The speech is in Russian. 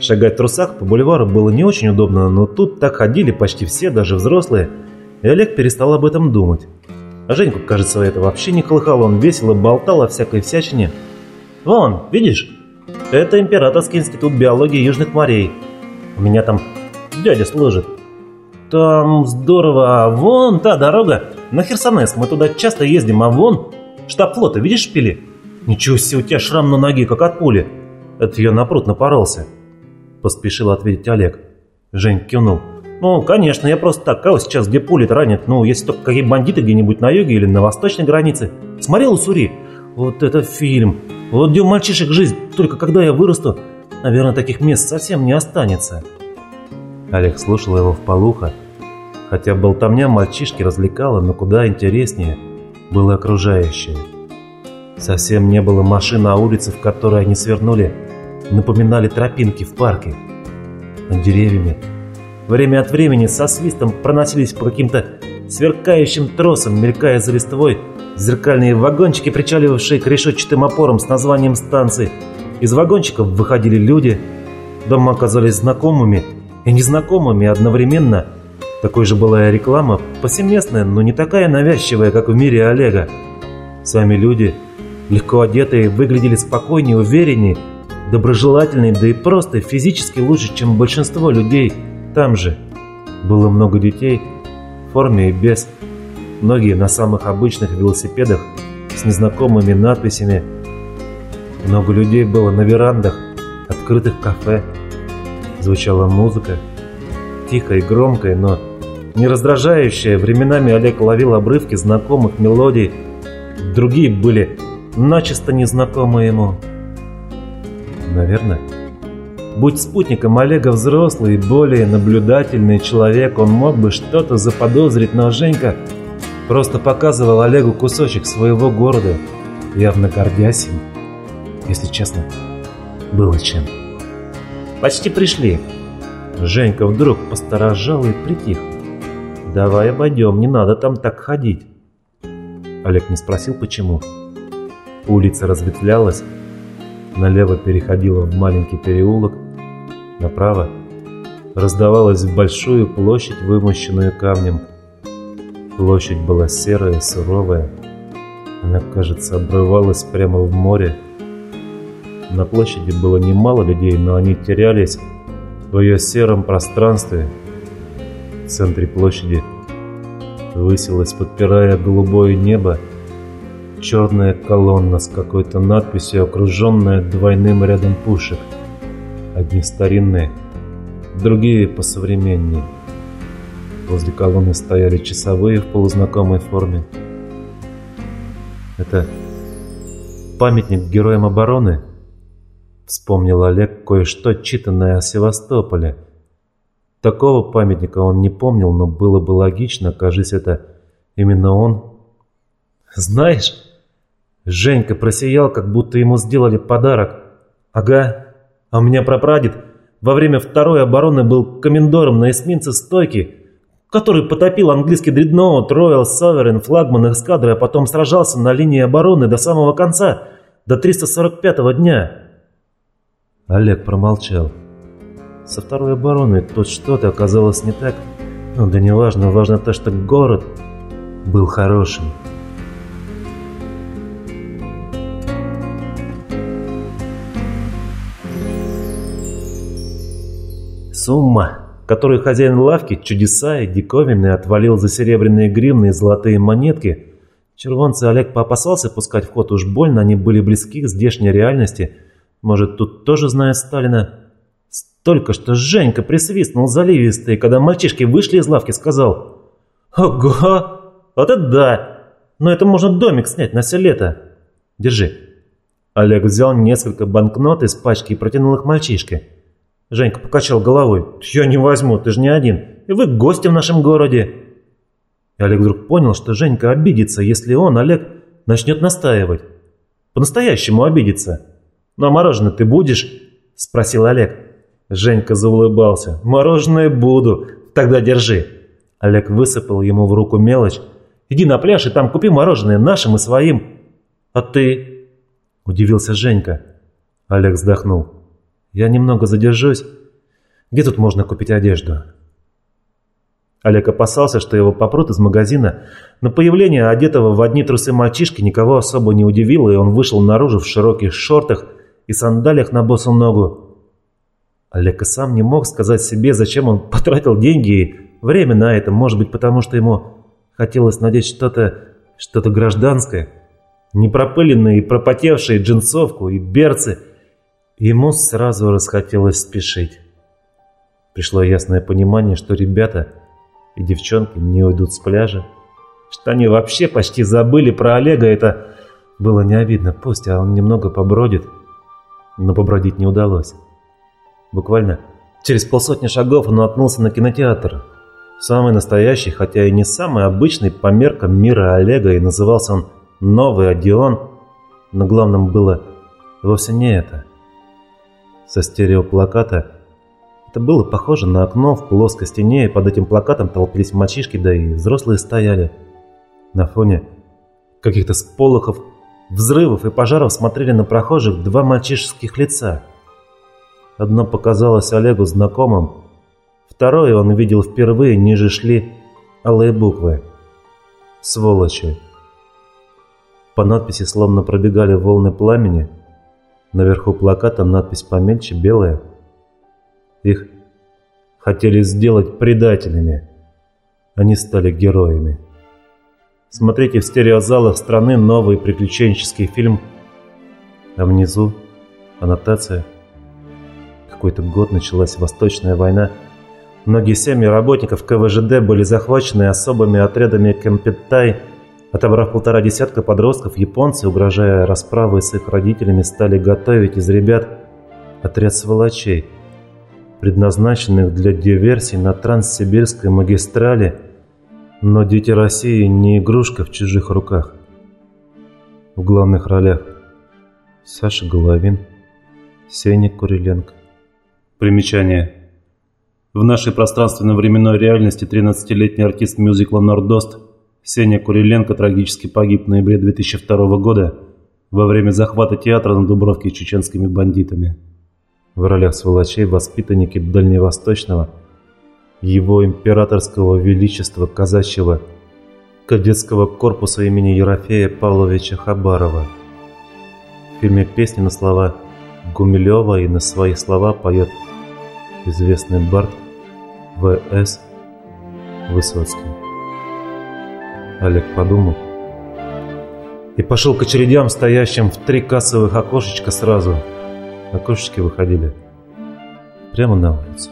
Шагать в трусах по бульвару было не очень удобно, но тут так ходили почти все, даже взрослые, и Олег перестал об этом думать. А Женьку, кажется, это вообще не колыхало, он весело болтал о всякой всячине. «Вон, видишь? Это Императорский институт биологии Южных морей. У меня там дядя служит. Там здорово, а вон та дорога на Херсонес, мы туда часто ездим, а вон штаб флота, видишь шпили? Ничего себе, у тебя шрам на ноге, как от пули. Это я на пруд напоролся». Поспешил ответить Олег. Жень кивнул. «Ну, конечно, я просто так. Кого сейчас где пули ранят? Ну, если только какие бандиты где-нибудь на юге или на восточной границе. Смотрел Уссури? Вот это фильм. Вот где у мальчишек жизнь. Только когда я вырасту, наверное, таких мест совсем не останется». Олег слушал его в полухо. Хотя болтовня мальчишки развлекала, но куда интереснее было окружающее. Совсем не было машин на улице, в которой они свернули, напоминали тропинки в парке. Над деревьями время от времени со свистом проносились по каким-то сверкающим тросам, мелькая за листвой, зеркальные вагончики, причаливавшие к решетчатым опорам с названием станции. Из вагончиков выходили люди. Дома оказались знакомыми и незнакомыми одновременно. Такой же была и реклама, повсеместная, но не такая навязчивая, как в мире Олега. Сами люди, легко одетые, выглядели спокойнее, увереннее, доброжелательный, да и просто физически лучше, чем большинство людей там же. Было много детей, в форме и без. Многие на самых обычных велосипедах с незнакомыми надписями. Много людей было на верандах, открытых кафе. Звучала музыка, тихая и громкая, но не раздражающая. Временами Олег ловил обрывки знакомых мелодий, другие были начисто незнакомы ему. Наверное. Будь спутником Олега взрослый и более наблюдательный человек, он мог бы что-то заподозрить, но Женька просто показывал Олегу кусочек своего города, явно гордясь им. Если честно, было чем. «Почти пришли!» Женька вдруг посторожал и притих. «Давай обойдем, не надо там так ходить!» Олег не спросил, почему. Улица разветвлялась, налево переходила в маленький переулок, направо раздавалась в большую площадь, вымощенную камнем. Площадь была серая, суровая. Она, кажется, обрывалась прямо в море. На площади было немало людей, но они терялись в ее сером пространстве. В центре площади высилась, подпирая голубое небо, черная колонна с какой-то надписью, окруженная двойным рядом пушек. Одни старинные, другие посовременнее. Возле колонны стояли часовые в полузнакомой форме. Это памятник героям обороны? Вспомнил Олег кое-что читанное о Севастополе. Такого памятника он не помнил, но было бы логично, кажись, это именно он. Знаешь, Женька просиял, как будто ему сделали подарок. Ага, а у меня прапрадед во время второй обороны был комендором на эсминце «Стойки», который потопил английский дредноут Royal Sovereign, флагман эскадры, а потом сражался на линии обороны до самого конца, до 345-го дня. Олег промолчал. Со второй обороны тут что-то оказалось не так. Ну да неважно, важно то, что город был хорошим. Сумма, которую хозяин лавки, чудеса и диковинные, отвалил за серебряные гривны и золотые монетки. Червонцы Олег поопасался пускать в ход, уж больно они были близки к здешней реальности. Может, тут тоже знает Сталина? Столько, что Женька присвистнул заливистый, когда мальчишки вышли из лавки, сказал «Ого! Вот это да! Но это можно домик снять на все лето. Держи». Олег взял несколько банкнот из пачки и протянул их мальчишке. Женька покачал головой. «Я не возьму, ты же не один. И вы гости в нашем городе». И Олег вдруг понял, что Женька обидится, если он, Олег, начнет настаивать. По-настоящему обидится. «Ну а мороженое ты будешь?» – спросил Олег. Женька заулыбался. «Мороженое буду. Тогда держи». Олег высыпал ему в руку мелочь. «Иди на пляж и там купи мороженое нашим и своим». «А ты?» – удивился Женька. Олег вздохнул. Я немного задержусь. Где тут можно купить одежду?» Олег опасался, что его попрут из магазина, но появление одетого в одни трусы мальчишки никого особо не удивило, и он вышел наружу в широких шортах и сандалиях на босу ногу. Олег и сам не мог сказать себе, зачем он потратил деньги и время на это, может быть, потому что ему хотелось надеть что-то, что-то гражданское, не пропыленные и пропотевшие джинсовку и берцы. Ему сразу расхотелось спешить. Пришло ясное понимание, что ребята и девчонки не уйдут с пляжа, что они вообще почти забыли про Олега, это было не обидно. Пусть, а он немного побродит, но побродить не удалось. Буквально через полсотни шагов он наткнулся на кинотеатр. Самый настоящий, хотя и не самый обычный по меркам мира Олега, и назывался он «Новый Одеон», но главным было вовсе не это. Со стереоплаката это было похоже на окно в плоской стене, и под этим плакатом толпились мальчишки, да и взрослые стояли. На фоне каких-то сполохов, взрывов и пожаров смотрели на прохожих два мальчишеских лица. Одно показалось Олегу знакомым, второе он видел впервые, ниже шли алые буквы. «Сволочи». По надписи словно пробегали волны пламени. Наверху плаката надпись помельче, белая – их хотели сделать предателями. Они стали героями. Смотрите в стереозалах страны новый приключенческий фильм. А внизу аннотация. Какой-то год началась Восточная война. Многие семьи работников КВЖД были захвачены особыми отрядами Кемпеттай. Отобрав полтора десятка подростков, японцы, угрожая расправой с их родителями, стали готовить из ребят отряд сволочей – предназначенных для диверсий на Транссибирской магистрали, но дети России не игрушка в чужих руках. В главных ролях Саша Головин, Сеня Куриленко. Примечание. В нашей пространственно-временной реальности 13-летний артист мюзикла «Нордост» Сеня Куриленко трагически погиб в ноябре 2002 года во время захвата театра на Дубровке чеченскими бандитами в ролях сволочей воспитанники Дальневосточного, его императорского величества казачьего кадетского корпуса имени Ерофея Павловича Хабарова. В фильме песни на слова Гумилева и на свои слова поет известный бард В.С. Высоцкий. Олег подумал и пошел к очередям, стоящим в три кассовых окошечка сразу – окошечки выходили прямо на улицу.